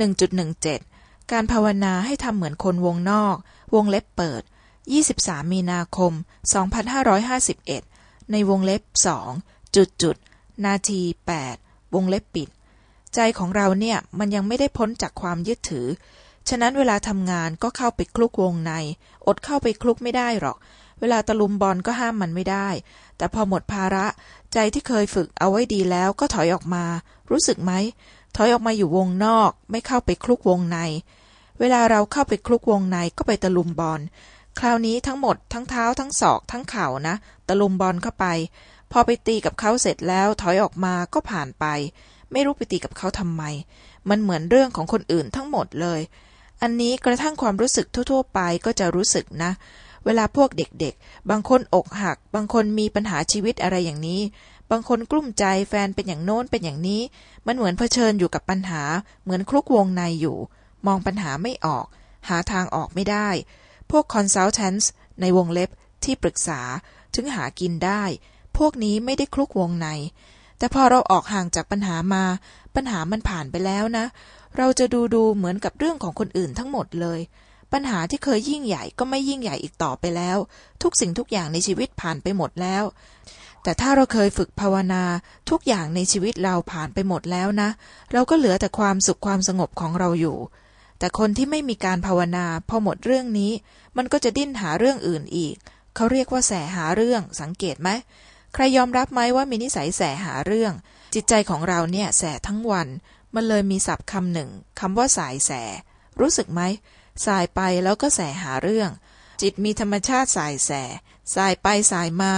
1.17 การภาวนาให้ทำเหมือนคนวงนอก วงเล็บเปิด 23 มีนาคม 2551 ในวงเล็บสองจุดจุดนาที 8 วงเล็บปิด ใจของเราเนี่ยมันยังไม่ได้พ้นจากความยึดถือ ฉะนั้นเวลาทำงานก็เข้าไปคลุกวงใน อดเข้าไปคลุกไม่ได้หรอก เวลาตะลุมบอลก็ห้ามมันไม่ได้ แต่พอหมดภาระ ใจที่เคยฝึกเอาไว้ดีแล้วก็ถอยออกมา รู้สึกไหม ถอยออกมาอยู่วงนอกไม่เข้าไปคลุกวงใน เวลาเราเข้าไปคลุกวงในก็ไปตะลุมบอล คราวนี้ทั้งหมดทั้งเท้าทั้งศอกทั้งเข่านะ ตะลุมบอลเข้าไป พอไปตีกับเขาเสร็จแล้วถอยออกมาก็ผ่านไป ไม่รู้ไปตีกับเขาทำไม มันเหมือนเรื่องของคนอื่นทั้งหมดเลย อันนี้กระทั่งความรู้สึกทั่ว ๆ ไปก็จะรู้สึกนะ เวลาพวกเด็กๆ บางคนอกหัก บางคนมีปัญหาชีวิตอะไรอย่างนี้ บางคนกลุ้มใจแฟนเป็นอย่างโน้นเป็นอย่างนี้ มันเหมือนเผชิญอยู่กับปัญหา เหมือนคลุกวงในอยู่ มองปัญหาไม่ออก หาทางออกไม่ได้ พวก consultants ในวงเล็บที่ปรึกษาถึงหากินได้ พวกนี้ไม่ได้คลุกวงใน แต่พอเราออกห่างจากปัญหามา ปัญหามันผ่านไปแล้วนะ เราจะดูดูเหมือนกับเรื่องของคนอื่นทั้งหมดเลย ปัญหาที่เคยยิ่งใหญ่ก็ไม่ยิ่งใหญ่อีกต่อไปแล้ว ทุกสิ่งทุกอย่างในชีวิตผ่านไปหมดแล้ว แต่ถ้าเราเคยฝึกภาวนาทุกอย่างในชีวิตเราผ่านไปหมดแล้วนะ เราก็เหลือแต่ความสุขความสงบของเราอยู่ แต่คนที่ไม่มีการภาวนาพอหมดเรื่องนี้ มันก็จะดิ้นหาเรื่องอื่นอีก เขาเรียกว่าแสหาเรื่องสังเกตไหมใครยอมรับไหมว่ามีนิสัยแสหาเรื่อง จิตใจของเราเนี่ยแสทั้งวัน มันเลยมีศัพท์คำหนึ่งคำว่าสายแส รู้สึกไหมสายไปแล้วก็แสหาเรื่อง จิตมีธรรมชาติสายแส สายไปสายมา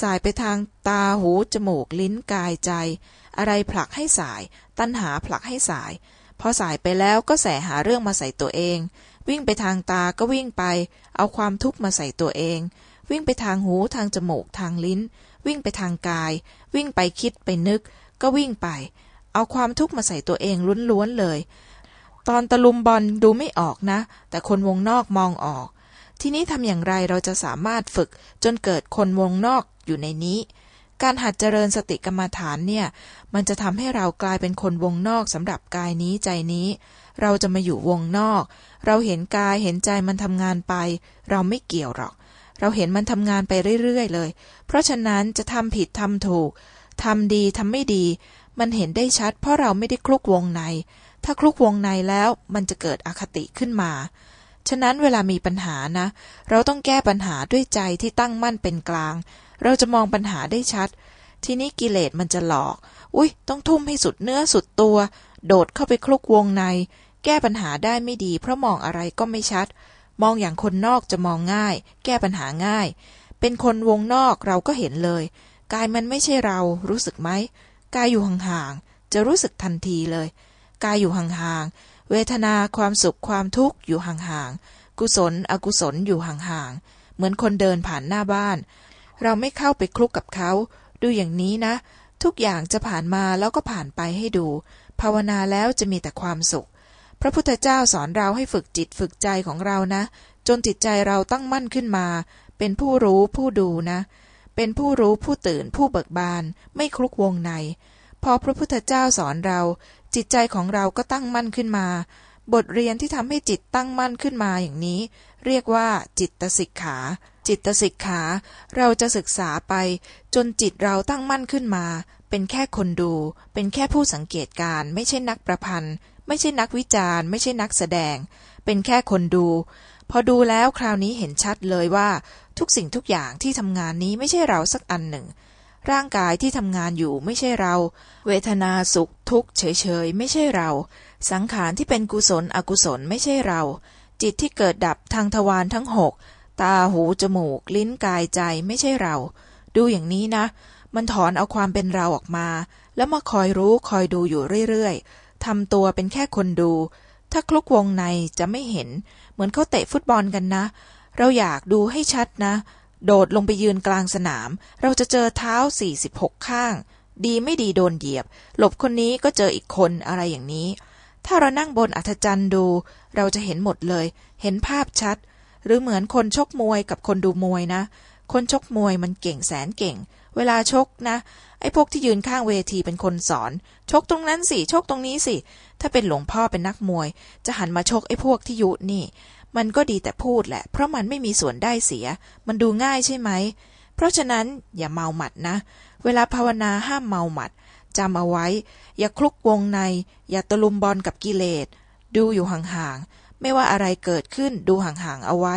สายไปทางตาหูจมูกลิ้นกายใจ อะไรผลักให้สาย ตัณหาผลักให้สาย พอสายไปแล้วก็แสหาเรื่องมาใส่ตัวเอง วิ่งไปทางตาก็วิ่งไป เอาความทุกข์มาใส่ตัวเอง วิ่งไปทางหูทางจมูกทางลิ้น วิ่งไปทางกาย วิ่งไปคิดไปนึก ก็วิ่งไป เอาความทุกข์มาใส่ตัวเองล้วนๆเลย ตอนตะลุมบอลดูไม่ออกนะ แต่คนวงนอกมองออก ทีนี้ทำอย่างไรเราจะสามารถฝึกจนเกิดคนวงนอกอยู่ในนี้ การหัดเจริญสติกรรมฐานเนี่ย มันจะทำให้เรากลายเป็นคนวงนอกสำหรับกายนี้ใจนี้ เราจะมาอยู่วงนอก เราเห็นกายเห็นใจมันทำงานไป เราไม่เกี่ยวหรอก เราเห็นมันทำงานไปเรื่อยๆเลย เพราะฉะนั้นจะทำผิดทำถูกทำดีทำไม่ดี มันเห็นได้ชัด เพราะเราไม่ได้คลุกวงใน ถ้าคลุกวงในแล้วมันจะเกิดอคติขึ้นมา ฉะนั้นเวลามีปัญหานะ เราต้องแก้ปัญหาด้วยใจที่ตั้งมั่นเป็นกลาง เราจะมองปัญหาได้ชัด ทีนี้กิเลสมันจะหลอก อุ้ยต้องทุ่มให้สุดเนื้อสุดตัว โดดเข้าไปคลุกวงใน แก้ปัญหาได้ไม่ดี เพราะมองอะไรก็ไม่ชัด มองอย่างคนนอกจะมองง่าย แก้ปัญหาง่าย เป็นคนวงนอกเราก็เห็นเลย กายมันไม่ใช่เรา รู้สึกไหมกายอยู่ห่างๆจะรู้สึกทันทีเลย กายอยู่ห่างๆ เวทนาความสุขความทุกข์อยู่ห่างๆ กุศล อกุศลอยู่ห่างๆ เหมือนคนเดินผ่านหน้าบ้าน เราไม่เข้าไปคลุกกับเขา ดูอย่างนี้นะ ทุกอย่างจะผ่านมาแล้วก็ผ่านไปให้ดู ภาวนาแล้วจะมีแต่ความสุข พระพุทธเจ้าสอนเราให้ฝึกจิตฝึกใจของเรานะ จนจิตใจเราตั้งมั่นขึ้นมา เป็นผู้รู้ผู้ดูนะ เป็นผู้รู้ผู้ตื่นผู้เบิกบาน ไม่คลุกวงใน พอพระพุทธเจ้าสอนเรา จิตใจของเราก็ตั้งมั่นขึ้นมา บทเรียนที่ทำให้จิตตั้งมั่นขึ้นมาอย่างนี้ เรียกว่าจิตสิกขา จิตสิกขา เราจะศึกษาไป จนจิตเราตั้งมั่นขึ้นมา เป็นแค่คนดู เป็นแค่ผู้สังเกตการ ไม่ใช่นักประพันธ์ ไม่ใช่นักวิจารณ์ ไม่ใช่นักแสดง เป็นแค่คนดู พอดูแล้วคราวนี้เห็นชัดเลยว่า ทุกสิ่งทุกอย่างที่ทำงานนี้ไม่ใช่เราสักอันหนึ่ง ร่างกายที่ทำงานอยู่ไม่ใช่เรา เวทนาสุขทุกข์เฉยๆ ไม่ใช่เรา สังขารที่เป็นกุศลอกุศลไม่ใช่เรา จิตที่เกิดดับทางทวารทั้งหกตาหูจมูก ลิ้นกายใจไม่ใช่เรา ดูอย่างนี้นะ มันถอนเอาความเป็นเราออกมา แล้วมาคอยรู้คอยดูอยู่เรื่อยๆทำตัวเป็นแค่คนดู ถ้าคลุกวงในจะไม่เห็น เหมือนเขาเตะฟุตบอลกันนะ เราอยากดูให้ชัดนะ โดดลงไปยืนกลางสนาม เราจะเจอเท้า46ข้าง ดีไม่ดีโดนเหยียบ หลบคนนี้ก็เจออีกคนอะไรอย่างนี้ ถ้าเรานั่งบนอัธจันทร์ดู เราจะเห็นหมดเลย เห็นภาพชัด หรือเหมือนคนชกมวยกับคนดูมวยนะ คนชกมวยมันเก่งแสนเก่ง เวลาชกนะ ไอ้พวกที่ยืนข้างเวทีเป็นคนสอน ชกตรงนั้นสิ ชกตรงนี้สิ ถ้าเป็นหลวงพ่อเป็นนักมวย จะหันมาชกไอ้พวกที่ยุนี่ มันก็ดีแต่พูดแหละ เพราะมันไม่มีส่วนได้เสีย มันดูง่ายใช่ไหม เพราะฉะนั้นอย่าเมาหมัดนะ เวลาภาวนาห้ามเมาหมัดจำเอาไว้ อย่าคลุกวงใน อย่าตะลุมบอลกับกิเลส ดูอยู่ห่างๆ ไม่ว่าอะไรเกิดขึ้นดูห่างๆเอาไว้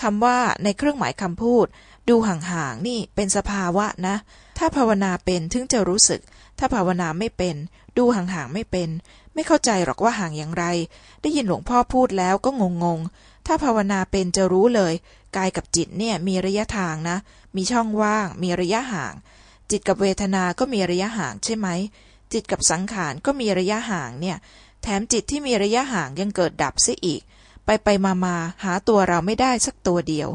คำว่าในเครื่องหมายคำพูด ดูห่างๆนี่เป็นสภาวะนะ ถ้าภาวนาเป็นถึงจะรู้สึก ถ้าภาวนาไม่เป็น ดูห่างๆไม่เป็น ไม่เข้าใจหรอกว่าห่างอย่างไร ได้ยินหลวงพ่อพูดแล้วก็งงๆ ถ้าภาวนาเป็นจะรู้เลย กายกับจิตเนี่ยมีระยะทางนะ มีช่องว่าง มีระยะห่าง จิตกับเวทนาก็มีระยะห่างใช่ไหม จิตกับสังขารก็มีระยะห่างเนี่ย แถมจิตที่มีระยะห่างยังเกิดดับเสียอีก ไปไปมามาหาตัวเราไม่ได้สักตัวเดียว